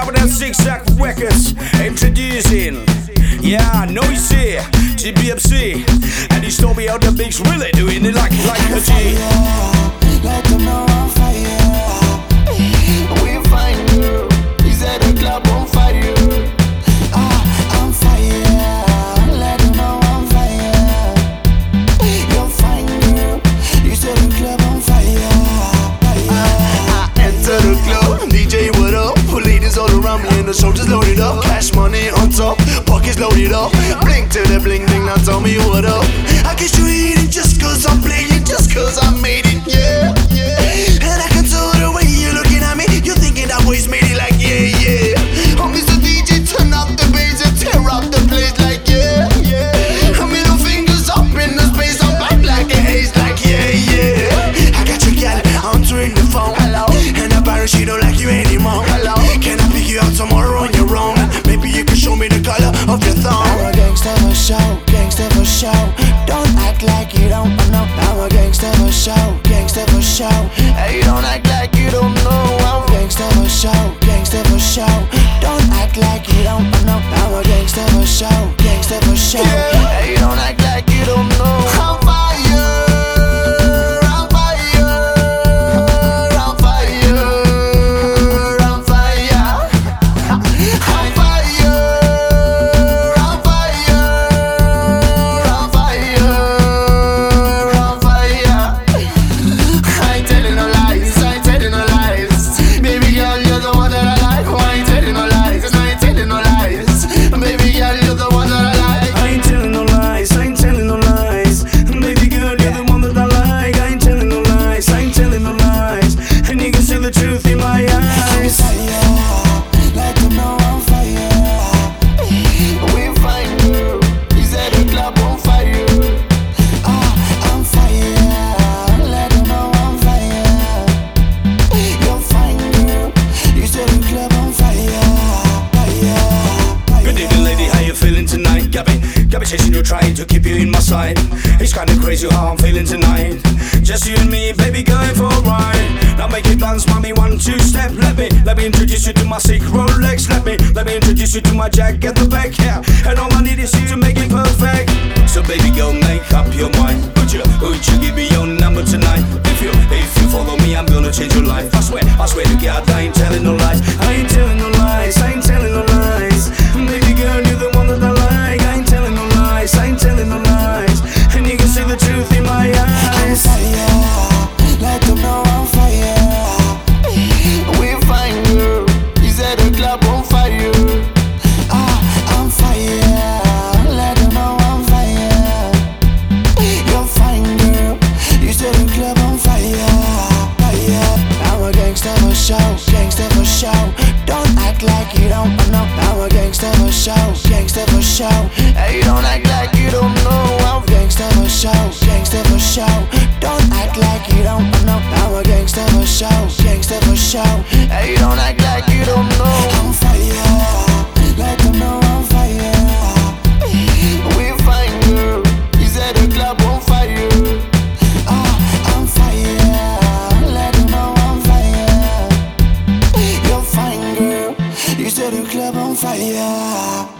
out at Zigzag Records introducing. Yeah, Noizy, GBMC, and he told me how the mix really doing it like like a G. Like I'm fire. the shoulders loaded up, cash money on top, pockets loaded up. Blink to the bling bling, now tell me what up. for show. Don't act like you don't know. I'm a gangster for show, gangster for show. Hey, chasing you, trying to keep you in my sight. It's kinda crazy how I'm feeling tonight. Just you and me, baby, going for a ride. Now make it dance, mommy, one, two step. Let me, let me introduce you to my sick Rolex. Let me, let me introduce you to my jack at the back. Yeah, and all I need is you to make it perfect. So baby, go make up your mind. Would you, would you give me your number tonight? If you, if you follow me, I'm gonna change your life. I swear, I swear to God, I ain't telling no lies. I ain't telling no lies. I ain't. show, gangster for show. Don't act like you don't know. I'm a gangster for show, gangster for show. Hey, you don't. fire.